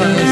Amen.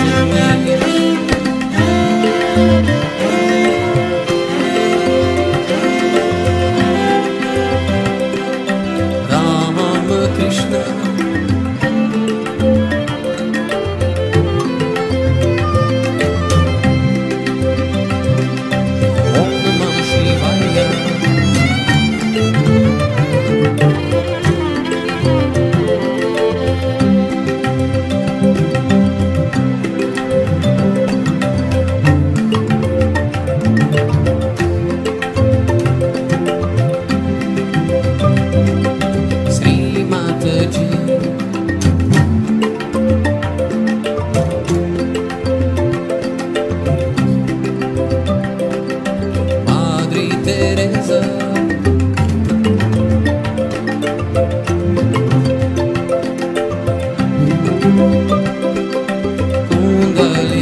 love.